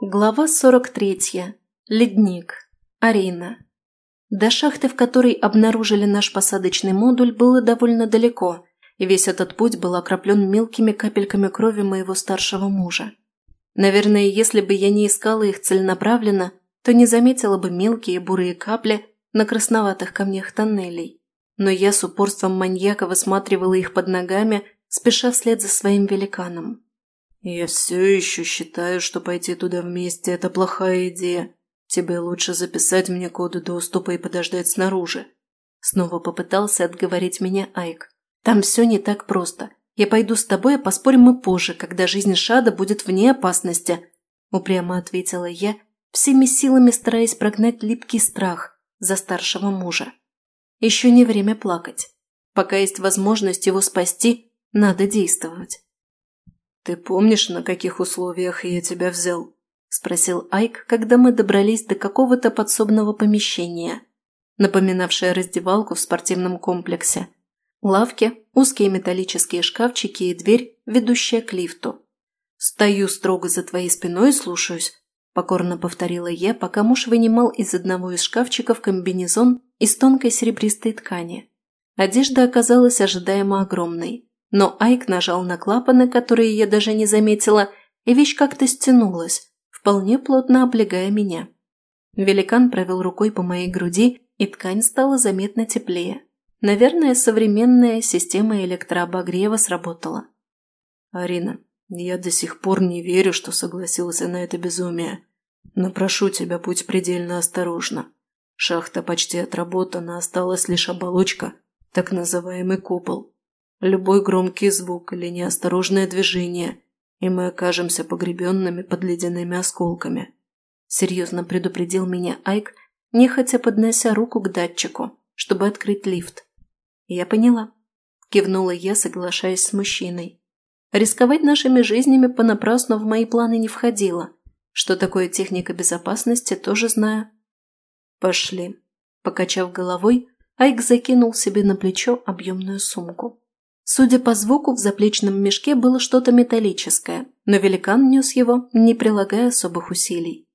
Глава 43. Ледник. Арина. До шахты, в которой обнаружили наш посадочный модуль, было довольно далеко, и весь этот путь был окроплен мелкими капельками крови моего старшего мужа. Наверное, если бы я не искала их целенаправленно, то не заметила бы мелкие бурые капли на красноватых камнях тоннелей. Но я с упорством маньяка высматривала их под ногами, спеша вслед за своим великаном. «Я все еще считаю, что пойти туда вместе – это плохая идея. Тебе лучше записать мне коды доступа и подождать снаружи». Снова попытался отговорить меня Айк. «Там все не так просто. Я пойду с тобой, а поспорим мы позже, когда жизнь Шада будет вне опасности», – упрямо ответила я, всеми силами стараясь прогнать липкий страх за старшего мужа. Еще не время плакать. Пока есть возможность его спасти, надо действовать. «Ты помнишь, на каких условиях я тебя взял?» – спросил Айк, когда мы добрались до какого-то подсобного помещения, напоминавшее раздевалку в спортивном комплексе. Лавки, узкие металлические шкафчики и дверь, ведущая к лифту. «Стою строго за твоей спиной и слушаюсь», – покорно повторила я, пока муж вынимал из одного из шкафчиков комбинезон из тонкой серебристой ткани. Одежда оказалась ожидаемо огромной. Но Айк нажал на клапаны, которые я даже не заметила, и вещь как-то стянулась, вполне плотно облегая меня. Великан провел рукой по моей груди, и ткань стала заметно теплее. Наверное, современная система электрообогрева сработала. «Арина, я до сих пор не верю, что согласился на это безумие. Но прошу тебя, будь предельно осторожна. Шахта почти отработана, осталась лишь оболочка, так называемый купол. Любой громкий звук или неосторожное движение, и мы окажемся погребенными под ледяными осколками. Серьезно предупредил меня Айк, нехотя поднося руку к датчику, чтобы открыть лифт. Я поняла. Кивнула я, соглашаясь с мужчиной. Рисковать нашими жизнями понапрасну в мои планы не входило. Что такое техника безопасности, тоже знаю. Пошли. Покачав головой, Айк закинул себе на плечо объемную сумку. Судя по звуку, в заплечном мешке было что-то металлическое, но великан нес его, не прилагая особых усилий.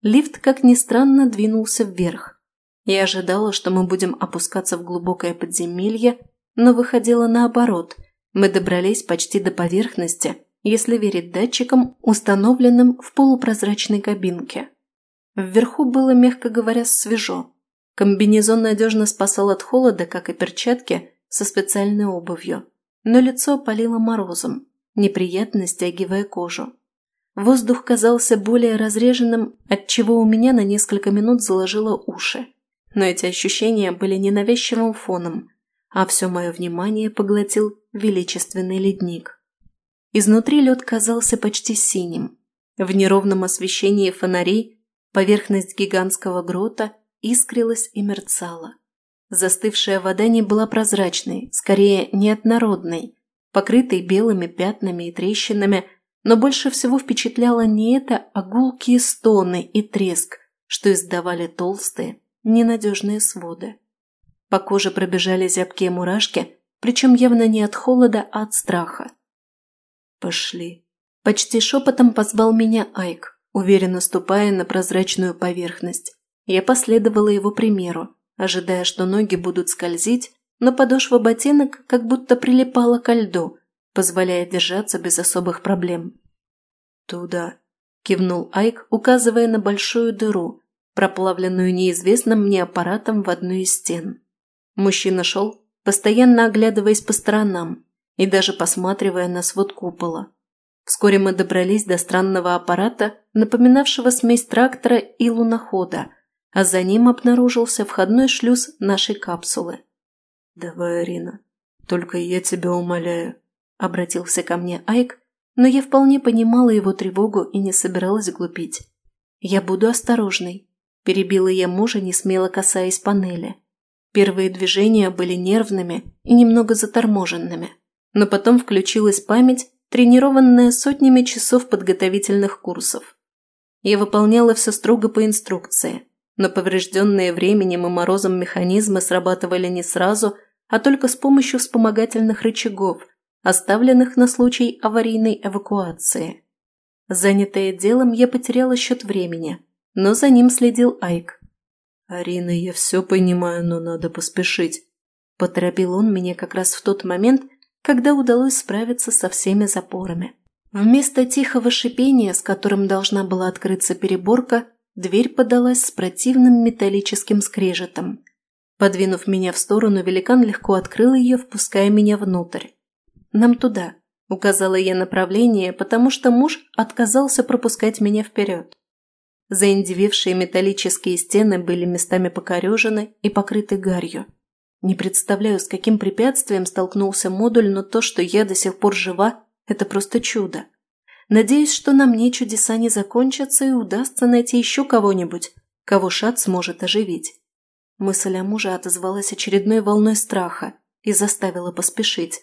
Лифт, как ни странно, двинулся вверх. Я ожидала, что мы будем опускаться в глубокое подземелье, но выходило наоборот. Мы добрались почти до поверхности, если верить датчикам, установленным в полупрозрачной кабинке. Вверху было, мягко говоря, свежо. Комбинезон надежно спасал от холода, как и перчатки, со специальной обувью, но лицо палило морозом, неприятно стягивая кожу. Воздух казался более разреженным, отчего у меня на несколько минут заложило уши. Но эти ощущения были ненавязчивым фоном, а все мое внимание поглотил величественный ледник. Изнутри лед казался почти синим. В неровном освещении фонарей поверхность гигантского грота искрилась и мерцала. Застывшая вода не была прозрачной, скорее неоднородной, покрытой белыми пятнами и трещинами, но больше всего впечатляло не это, а гулкие стоны и треск, что издавали толстые, ненадежные своды. По коже пробежали зябкие мурашки, причем явно не от холода, а от страха. «Пошли». Почти шепотом позвал меня Айк, уверенно ступая на прозрачную поверхность. Я последовала его примеру, ожидая, что ноги будут скользить, но подошва ботинок как будто прилипала ко льду, позволяя держаться без особых проблем. «Туда», – кивнул Айк, указывая на большую дыру, проплавленную неизвестным мне аппаратом в одну из стен. Мужчина шел, постоянно оглядываясь по сторонам и даже посматривая на свод купола. Вскоре мы добрались до странного аппарата, напоминавшего смесь трактора и лунохода – а за ним обнаружился входной шлюз нашей капсулы. «Давай, Арина, только я тебя умоляю», – обратился ко мне Айк, но я вполне понимала его тревогу и не собиралась глупить. «Я буду осторожной», – перебила я мужа, не смело касаясь панели. Первые движения были нервными и немного заторможенными, но потом включилась память, тренированная сотнями часов подготовительных курсов. Я выполняла все строго по инструкции – но поврежденные временем и морозом механизмы срабатывали не сразу, а только с помощью вспомогательных рычагов, оставленных на случай аварийной эвакуации. Занятая делом, я потеряла счет времени, но за ним следил Айк. «Арина, я все понимаю, но надо поспешить», – поторопил он меня как раз в тот момент, когда удалось справиться со всеми запорами. Вместо тихого шипения, с которым должна была открыться переборка, дверь подалась с противным металлическим скрежетом. Подвинув меня в сторону, великан легко открыл ее, впуская меня внутрь. «Нам туда», – указала я направление, потому что муж отказался пропускать меня вперед. Заиндевевшие металлические стены были местами покорежены и покрыты гарью. Не представляю, с каким препятствием столкнулся модуль, но то, что я до сих пор жива, это просто чудо. Надеюсь, что на мне чудеса не закончатся и удастся найти еще кого-нибудь, кого Шат сможет оживить. Мысль о муже отозвалась очередной волной страха и заставила поспешить.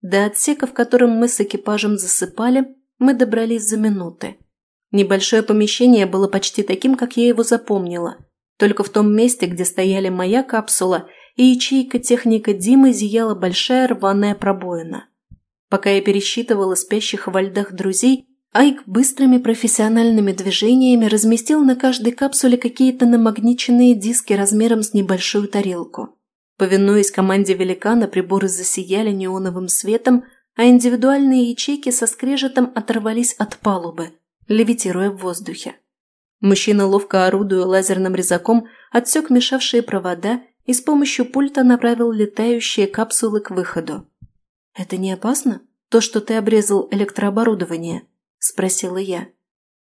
До отсека, в котором мы с экипажем засыпали, мы добрались за минуты. Небольшое помещение было почти таким, как я его запомнила. Только в том месте, где стояли моя капсула и ячейка техника Димы, зияла большая рваная пробоина. Пока я пересчитывала спящих во льдах друзей, Айк быстрыми профессиональными движениями разместил на каждой капсуле какие-то намагниченные диски размером с небольшую тарелку. Повинуясь команде великана, приборы засияли неоновым светом, а индивидуальные ячейки со скрежетом оторвались от палубы, левитируя в воздухе. Мужчина, ловко орудуя лазерным резаком, отсек мешавшие провода и с помощью пульта направил летающие капсулы к выходу. «Это не опасно? То, что ты обрезал электрооборудование?» – спросила я.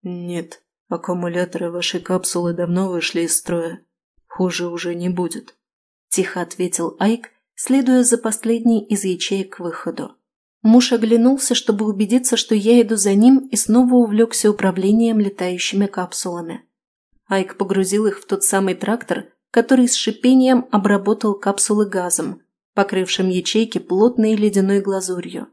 «Нет, аккумуляторы вашей капсулы давно вышли из строя. Хуже уже не будет», – тихо ответил Айк, следуя за последней из ячеек к выходу. Муж оглянулся, чтобы убедиться, что я иду за ним, и снова увлекся управлением летающими капсулами. Айк погрузил их в тот самый трактор, который с шипением обработал капсулы газом, покрывшим ячейки плотной ледяной глазурью.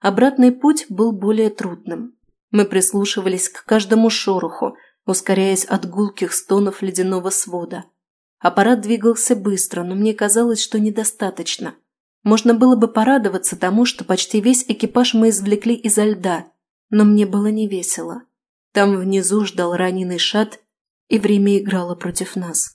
Обратный путь был более трудным. Мы прислушивались к каждому шороху, ускоряясь от гулких стонов ледяного свода. Аппарат двигался быстро, но мне казалось, что недостаточно. Можно было бы порадоваться тому, что почти весь экипаж мы извлекли изо льда, но мне было не весело. Там внизу ждал раненый шат, и время играло против нас.